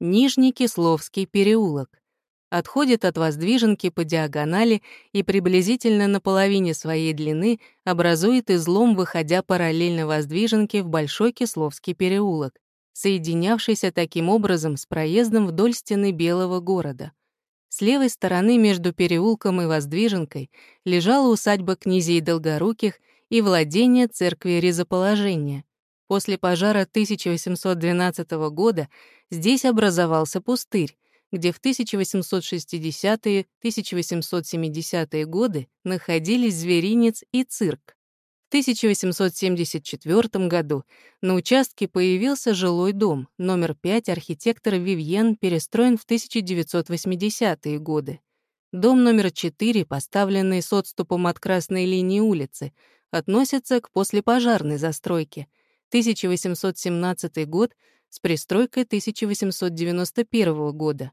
Нижний Кисловский переулок. Отходит от Воздвиженки по диагонали и приблизительно на половине своей длины образует излом, выходя параллельно Воздвиженке в Большой Кисловский переулок, соединявшийся таким образом с проездом вдоль стены Белого города. С левой стороны между переулком и Воздвиженкой лежала усадьба князей Долгоруких и владение церкви Резоположения. После пожара 1812 года здесь образовался пустырь, где в 1860-1870-е годы находились зверинец и цирк. В 1874 году на участке появился жилой дом, номер 5 архитектор Вивьен перестроен в 1980-е годы. Дом номер 4, поставленный с отступом от красной линии улицы, относится к послепожарной застройке. 1817 год с пристройкой 1891 года.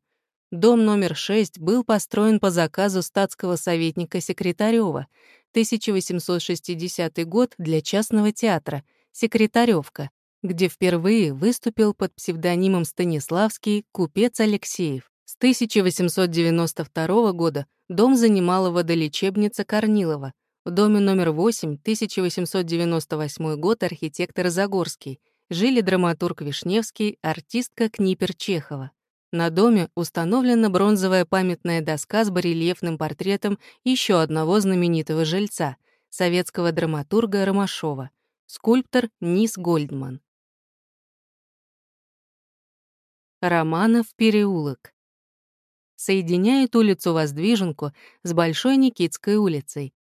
Дом номер 6 был построен по заказу статского советника Секретарёва, 1860 год для частного театра «Секретарёвка», где впервые выступил под псевдонимом Станиславский купец Алексеев. С 1892 года дом занимала водолечебница Корнилова. В доме номер 8, 1898 год, архитектор Загорский. Жили драматург Вишневский, артистка Книпер Чехова. На доме установлена бронзовая памятная доска с барельефным портретом еще одного знаменитого жильца, советского драматурга Ромашова, скульптор Нис Гольдман. Романов переулок. Соединяет улицу Воздвиженку с Большой Никитской улицей,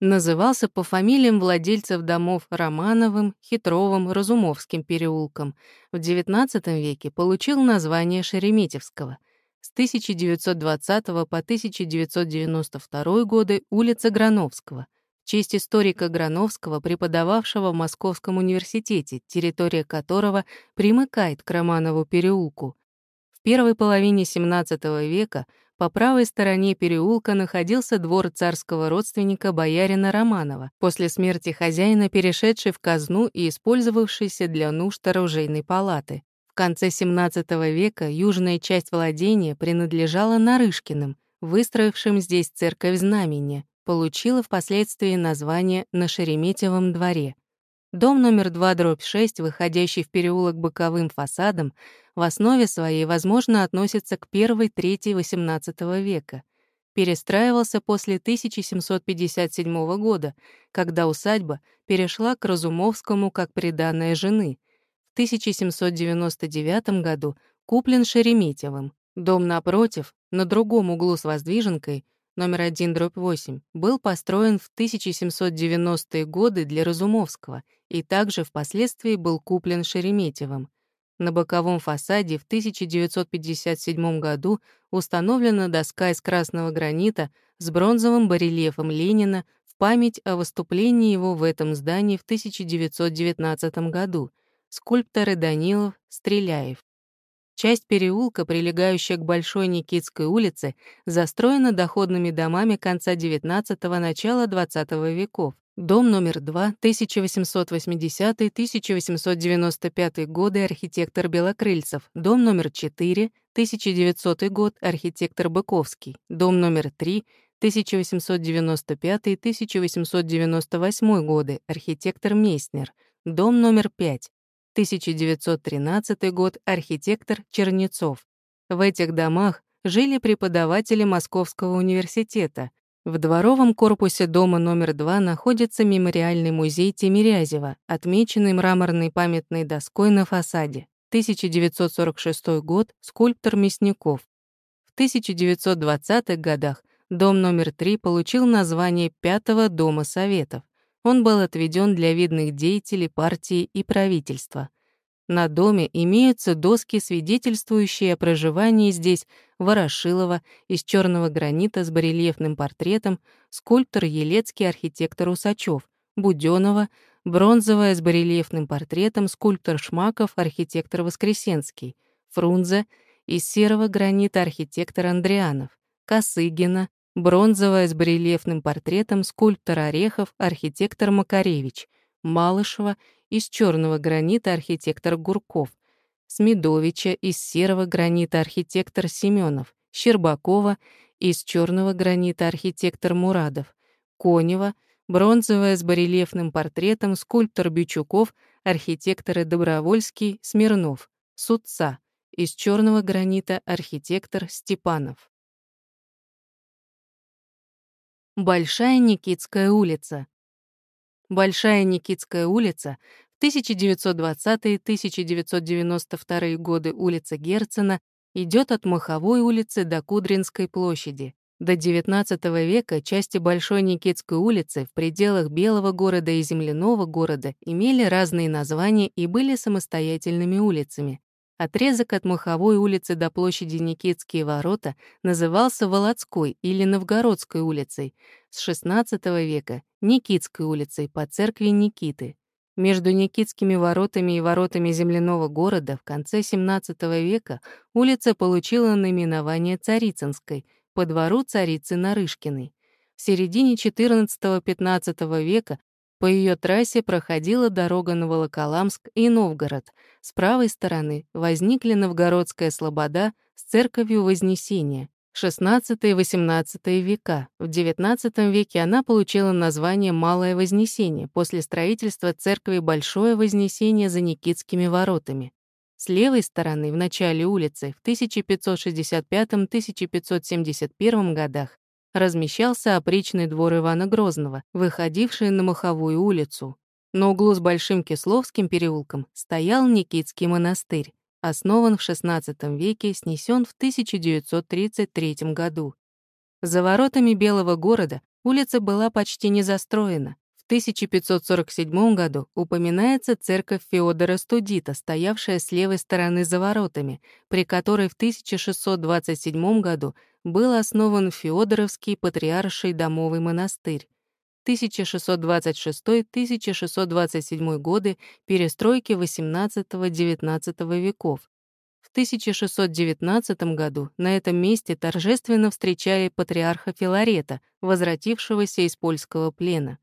назывался по фамилиям владельцев домов Романовым, Хитровым, Разумовским переулком. В XIX веке получил название Шереметьевского. С 1920 по 1992 годы улица Грановского. В честь историка Грановского, преподававшего в Московском университете, территория которого примыкает к Романову переулку. В первой половине XVII века — по правой стороне переулка находился двор царского родственника боярина Романова, после смерти хозяина перешедший в казну и использовавшийся для нужд оружейной палаты. В конце XVII века южная часть владения принадлежала Нарышкиным, выстроившим здесь церковь Знамения, получила впоследствии название на Шереметьевом дворе. Дом номер 2, дробь 6, выходящий в переулок боковым фасадом, в основе своей, возможно, относится к первой трети XVIII века. Перестраивался после 1757 года, когда усадьба перешла к Разумовскому как приданная жены. В 1799 году куплен Шереметьевым. Дом напротив, на другом углу с воздвиженкой, номер 1 дробь 8, был построен в 1790-е годы для Разумовского и также впоследствии был куплен Шереметьевым. На боковом фасаде в 1957 году установлена доска из красного гранита с бронзовым барельефом Ленина в память о выступлении его в этом здании в 1919 году. Скульпторы Данилов, Стреляев. Часть переулка, прилегающая к Большой Никитской улице, застроена доходными домами конца XIX – начала XX веков. Дом номер 2, 1880-1895 годы, архитектор Белокрыльцев. Дом номер 4, 1900 год, архитектор Быковский. Дом номер 3, 1895-1898 годы, архитектор Мейснер. Дом номер 5, 1913 год, архитектор Чернецов. В этих домах жили преподаватели Московского университета. В дворовом корпусе дома номер 2 находится мемориальный музей Тимирязева, отмеченный мраморной памятной доской на фасаде. 1946 год, скульптор Мясников. В 1920-х годах дом номер 3 получил название Пятого дома Советов. Он был отведен для видных деятелей партии и правительства. На доме имеются доски, свидетельствующие о проживании здесь Ворошилова из черного гранита с барельефным портретом, скульптор Елецкий, архитектор Усачев, Будёнова, бронзовая с барельефным портретом, скульптор Шмаков, архитектор Воскресенский, Фрунзе, из серого гранита архитектор Андрианов, Косыгина, Бронзовая с барельефным портретом скульптор Орехов, архитектор Макаревич, Малышева из черного гранита архитектор Гурков, Смедовича из серого гранита архитектор Семенов, Щербакова из черного гранита архитектор Мурадов, Конева, бронзовая с барельефным портретом скульптор Бючуков, архитекторы Добровольский, Смирнов, Судца, из черного гранита архитектор Степанов. Большая Никитская улица. Большая Никитская улица в 1920-1992 годы улица Герцена идет от Маховой улицы до Кудринской площади. До XIX века части Большой Никитской улицы в пределах Белого города и Земляного города имели разные названия и были самостоятельными улицами. Отрезок от Маховой улицы до площади Никитские ворота назывался Володской или Новгородской улицей, с XVI века — Никитской улицей по церкви Никиты. Между Никитскими воротами и воротами земляного города в конце XVII века улица получила наименование Царицынской по двору царицы Нарышкиной. В середине XIV-XV века по ее трассе проходила дорога на Волоколамск и Новгород. С правой стороны возникли Новгородская слобода с церковью Вознесения. XVI и XVIII века. В XIX веке она получила название Малое Вознесение после строительства церкви Большое Вознесение за Никитскими воротами. С левой стороны, в начале улицы, в 1565-1571 годах размещался опричный двор Ивана Грозного, выходивший на Маховую улицу. На углу с Большим Кисловским переулком стоял Никитский монастырь, основан в XVI веке, снесен в 1933 году. За воротами Белого города улица была почти не застроена. В 1547 году упоминается церковь Феодора Студита, стоявшая с левой стороны за воротами, при которой в 1627 году был основан Феодоровский патриарший домовый монастырь. 1626-1627 годы перестройки XVIII-XIX веков. В 1619 году на этом месте торжественно встречали патриарха Филарета, возвратившегося из польского плена.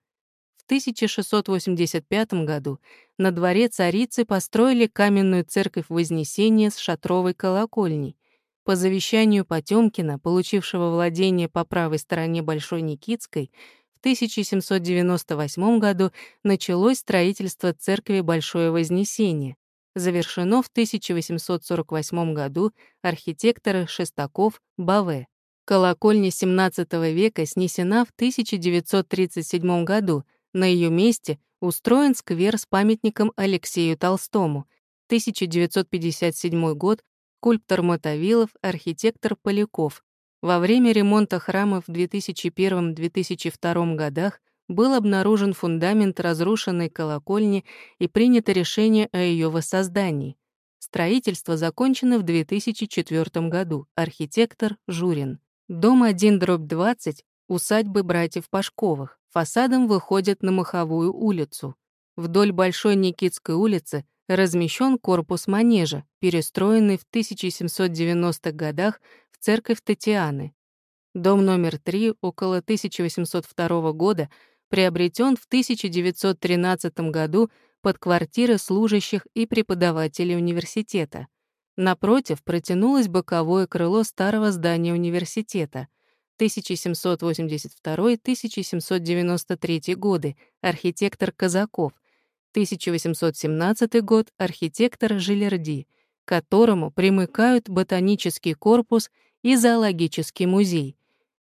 В 1685 году на дворе царицы построили каменную церковь Вознесения с шатровой колокольней. По завещанию Потёмкина, получившего владение по правой стороне Большой Никитской, в 1798 году началось строительство церкви Большое Вознесение. Завершено в 1848 году архитектор Шестаков Баве. Колокольня XVII века снесена в 1937 году. На ее месте устроен сквер с памятником Алексею Толстому. 1957 год скульптор Мотовилов, архитектор Поляков. Во время ремонта храма в 2001-2002 годах был обнаружен фундамент разрушенной колокольни и принято решение о ее воссоздании. Строительство закончено в 2004 году. Архитектор Журин. Дом 1 дробь 20 усадьбы братьев Пашковых. Фасадом выходит на Маховую улицу. Вдоль Большой Никитской улицы размещен корпус манежа, перестроенный в 1790-х годах в церковь Татьяны. Дом номер 3 около 1802 года приобретен в 1913 году под квартиры служащих и преподавателей университета. Напротив протянулось боковое крыло старого здания университета. 1782-1793 годы, архитектор Казаков, 1817 год, архитектор Жилерди, к которому примыкают ботанический корпус и зоологический музей.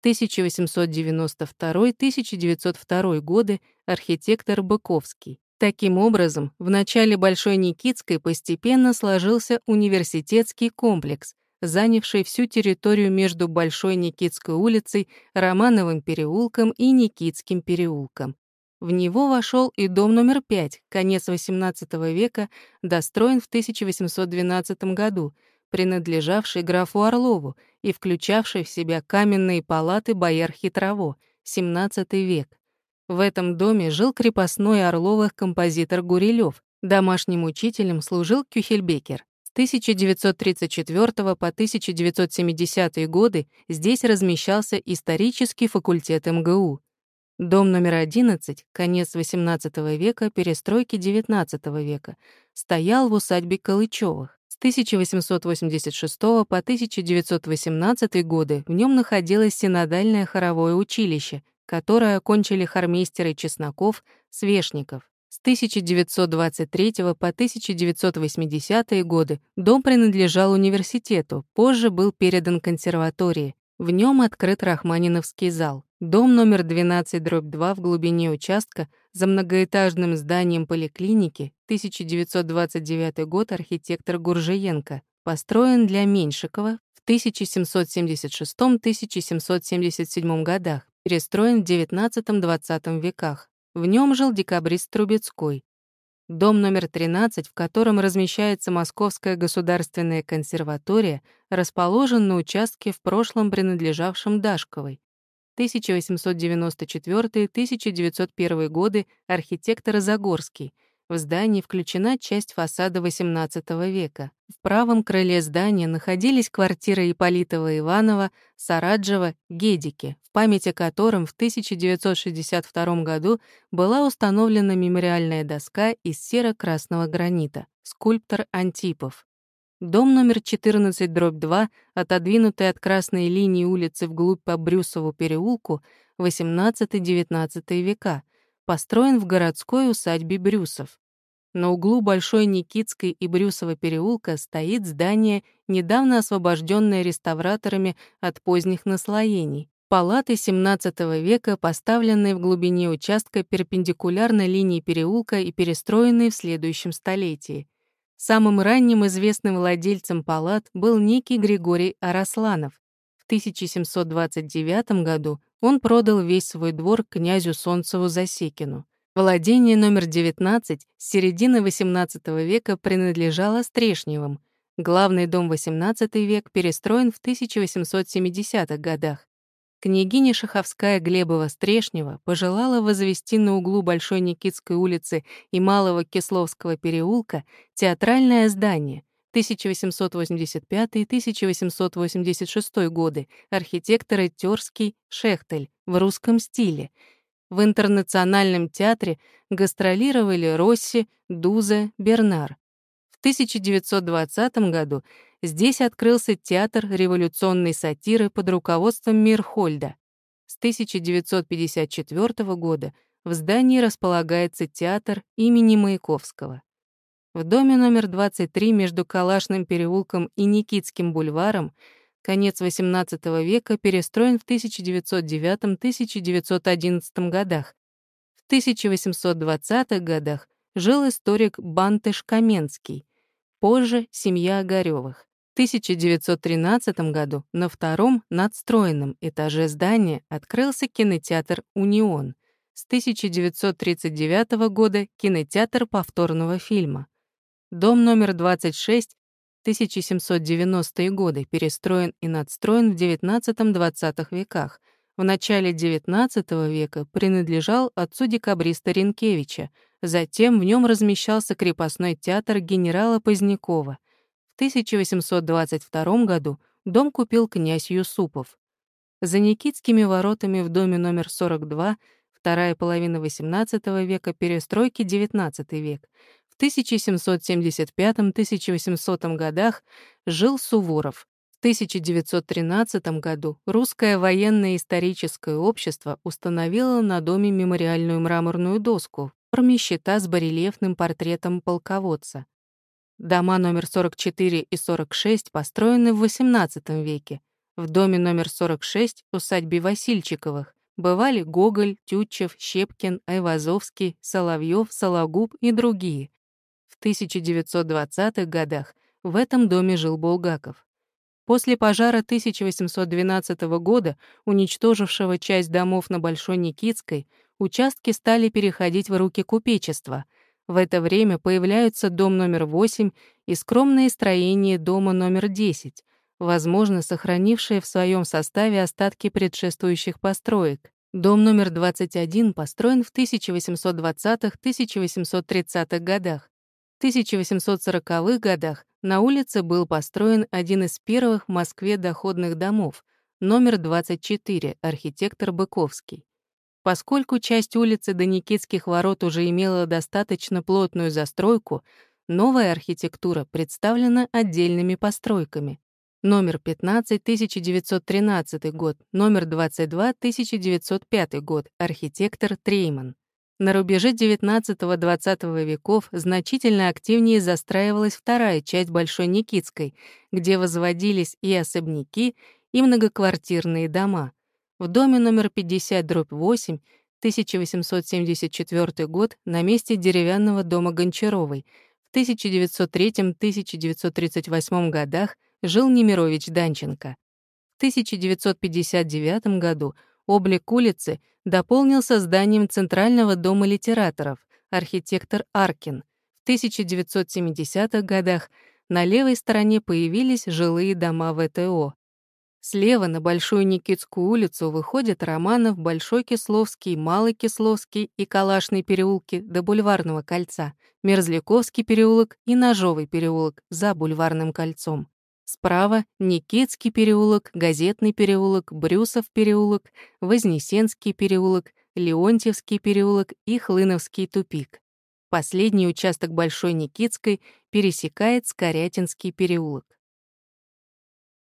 1892-1902 годы, архитектор Быковский. Таким образом, в начале Большой Никитской постепенно сложился университетский комплекс, занявший всю территорию между Большой Никитской улицей, Романовым переулком и Никитским переулком. В него вошел и дом номер 5, конец XVIII века, достроен в 1812 году, принадлежавший графу Орлову и включавший в себя каменные палаты бояр Хитрово, XVII век. В этом доме жил крепостной Орловых композитор Гурилев, домашним учителем служил Кюхельбекер. С 1934 по 1970 годы здесь размещался исторический факультет МГУ. Дом номер 11, конец XVIII века, перестройки XIX века, стоял в усадьбе Калычевых. С 1886 по 1918 годы в нем находилось синодальное хоровое училище, которое окончили хормейстеры Чесноков, Свешников. С 1923 по 1980 годы дом принадлежал университету, позже был передан консерватории. В нем открыт Рахманиновский зал. Дом номер 12-2 в глубине участка за многоэтажным зданием поликлиники 1929 год архитектор Гуржиенко построен для Меньшикова в 1776-1777 годах, перестроен в XIX-XX веках. В нем жил декабрист Трубецкой. Дом номер 13, в котором размещается Московская государственная консерватория, расположен на участке в прошлом принадлежавшем Дашковой. 1894-1901 годы архитектор Загорский. В здании включена часть фасада XVIII века. В правом крыле здания находились квартиры Ипполитова Иванова, Сараджева, Гедики, в память о котором в 1962 году была установлена мемориальная доска из серо-красного гранита, скульптор Антипов. Дом номер 14, дробь 2, отодвинутый от красной линии улицы вглубь по Брюсову переулку, 18-19 века, построен в городской усадьбе Брюсов. На углу Большой Никитской и Брюсова переулка стоит здание, недавно освобожденное реставраторами от поздних наслоений. Палаты XVII века, поставленные в глубине участка перпендикулярно линии переулка и перестроенные в следующем столетии. Самым ранним известным владельцем палат был некий Григорий Арасланов. В 1729 году он продал весь свой двор князю Солнцеву Засекину. Владение номер 19 с середины XVIII века принадлежало Стрешневым. Главный дом XVIII век перестроен в 1870-х годах. Княгиня Шаховская Глебова-Стрешнева пожелала возвести на углу Большой Никитской улицы и Малого Кисловского переулка театральное здание 1885-1886 годы, архитекторы Тёрский, Шехтель, в русском стиле. В интернациональном театре гастролировали Росси, Дуза, Бернар. В 1920 году Здесь открылся театр революционной сатиры под руководством Мирхольда. С 1954 года в здании располагается театр имени Маяковского. В доме номер 23 между Калашным переулком и Никитским бульваром конец XVIII века перестроен в 1909-1911 годах. В 1820-х годах жил историк Бантыш Каменский, позже — семья Огарёвых. 1913 году на втором надстроенном этаже здания открылся кинотеатр «Унион». С 1939 года кинотеатр повторного фильма. Дом номер 26 1790-е годы перестроен и надстроен в XIX-XX веках. В начале XIX века принадлежал отцу декабриста Ренкевича, затем в нем размещался крепостной театр генерала Позднякова. В 1822 году дом купил князь Юсупов. За Никитскими воротами в доме номер 42, вторая половина XVIII века, перестройки XIX век, в 1775-1800 годах жил Суворов. В 1913 году Русское военное историческое общество установило на доме мемориальную мраморную доску в форме щита с барельефным портретом полководца. Дома номер 44 и 46 построены в XVIII веке. В доме номер 46, усадьбе Васильчиковых, бывали Гоголь, Тютчев, Щепкин, Айвазовский, Соловьев, Сологуб и другие. В 1920-х годах в этом доме жил Булгаков. После пожара 1812 года, уничтожившего часть домов на Большой Никитской, участки стали переходить в руки купечества — в это время появляются дом номер 8 и скромные строения дома номер 10, возможно, сохранившие в своем составе остатки предшествующих построек. Дом номер 21 построен в 1820-1830-х годах. В 1840-х годах на улице был построен один из первых в Москве доходных домов, номер 24, архитектор Быковский. Поскольку часть улицы до Никитских ворот уже имела достаточно плотную застройку, новая архитектура представлена отдельными постройками. Номер 15 — 1913 год, номер 22 — 1905 год, архитектор Трейман. На рубеже XIX-XX веков значительно активнее застраивалась вторая часть Большой Никитской, где возводились и особняки, и многоквартирные дома. В доме номер 50 дробь 8 1874 год на месте деревянного дома Гончаровой. В 1903-1938 годах жил Немирович Данченко. В 1959 году облик улицы дополнился зданием Центрального дома литераторов, архитектор Аркин. В 1970-х годах на левой стороне появились жилые дома ВТО. Слева на Большую Никитскую улицу выходят Романов, Большой Кисловский, Малый Кисловский и Калашный переулки до Бульварного кольца, Мерзляковский переулок и Ножовый переулок за Бульварным кольцом. Справа — Никитский переулок, Газетный переулок, Брюсов переулок, Вознесенский переулок, Леонтьевский переулок и Хлыновский тупик. Последний участок Большой Никитской пересекает Скорятинский переулок.